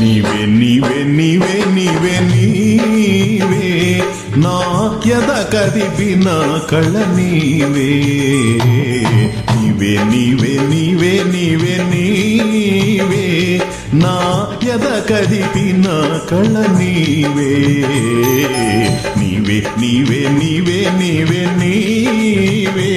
నీవే నీవే నీవే నీవే నీవే నా ఎద కదిపిన కళ నీవే నీవే నీవే నీవే నీవే నీవే నా ఎద కదిపిన కళ నీవే నీవే నీవే నీవే నీవే నీవే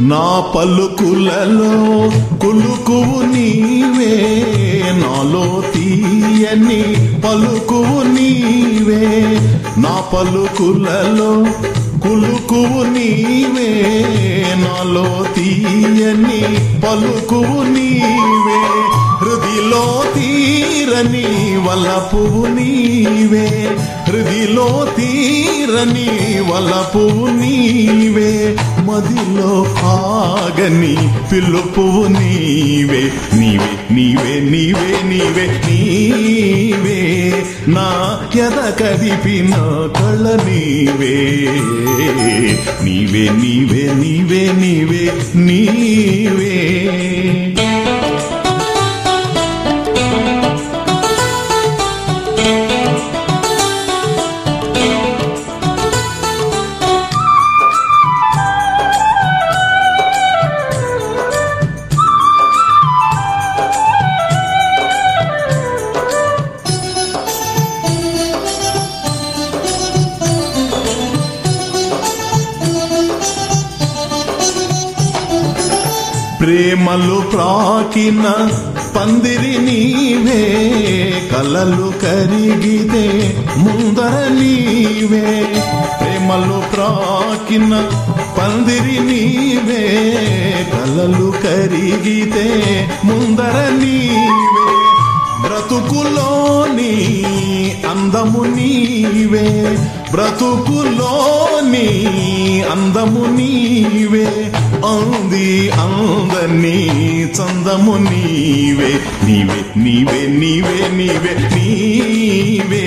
నా పలుకులలో కులుకువు నీవే నాలో తీయని పలుకువు నీవే. నా పలుకులలో కులుకువు నీవే నాలో తీయని పలుకువు నీవే హృదిలో తీరని వలపువు నీవే హృదిలో తీరని వలపువు నీవే మదిలో ఆగని పిలుపువు నీవే నీవే నీవే నీవే నీవే నీ నా ఎద కదిపిన కళ్ళ నీవే. నీవే నీవే నీవే నీవే నీవే. ప్రేమలు ప్రాకిన పందిరి నీవే కలలు కరిగితే ముందర నీవే. ప్రేమలు ప్రాకిన పందిరి నీవే కలలు కరిగితే ముందర నీవే. బ్రతుకులోని అందము నీవే బ్రతుకులోని అందము నీవే. అంది అందని చందము నీవే నీవే నీవే నీవే నీవే నీవే.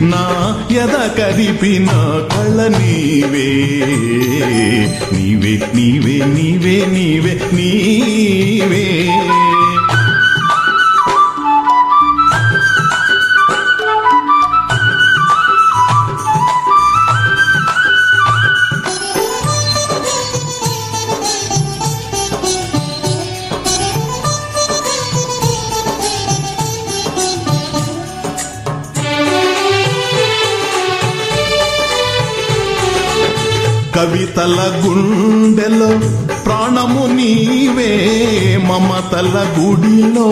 నా ఎద కదిపిన కళ్ళ నీవే నీవే నీవే నీవే నీవే నీవే. కవితల గుండెలో ప్రాణము నీవే మమతల గుడిలో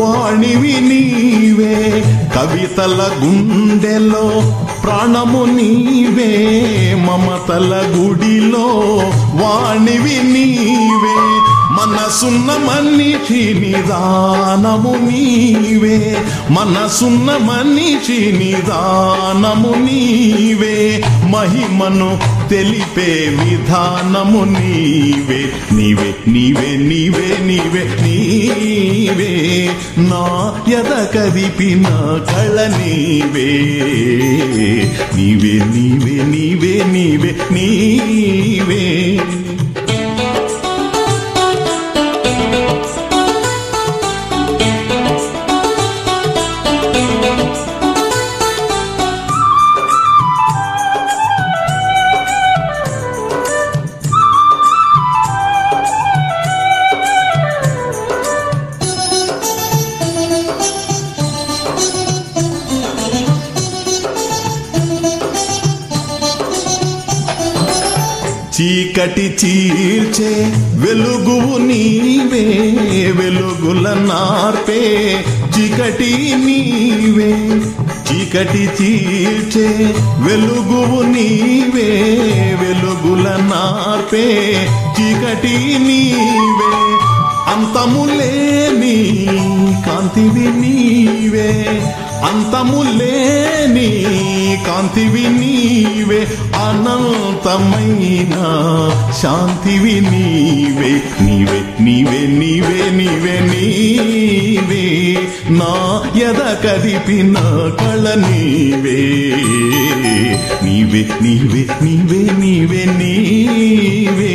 వాణివి నీవే. కవితల గుండెలో ప్రాణము నీవే మమతల గుడిలో వాణివి నీవే. మనసున్న మనిషి నిదానము నీవే. మనసున్న మనిషి నిదానము నీవే. మహిమను తెలిపే విధానము నీవే. నీవే నీవే నీవే నీవే నీవే. నా ఎద కదిపిన కళ నీవే. నీవే నీవే నీవే నీవే నీవే చీకటి చీల్చే వెలుగు నీవే వెలుగుల నార్పే చీకటి నీవే. చీకటి చీల్చే వెలుగు నీవే వెలుగుల నార్పే చీకటి నీవే. అంతములేని కాంతివి నీవే అంతములేని కాంతివి నీవే. అనంతమైన శాంతివి నీవే నీవే నీవే నీవే నీవే నీవే నా ఎద కదిపిన కళ నీవే నీవే నీవే నీవే నీవే నీవే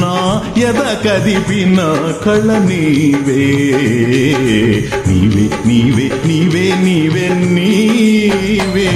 నా ఎద కదిపిన కళ నీవే నీవే నీవే నీవే నీవే నీవే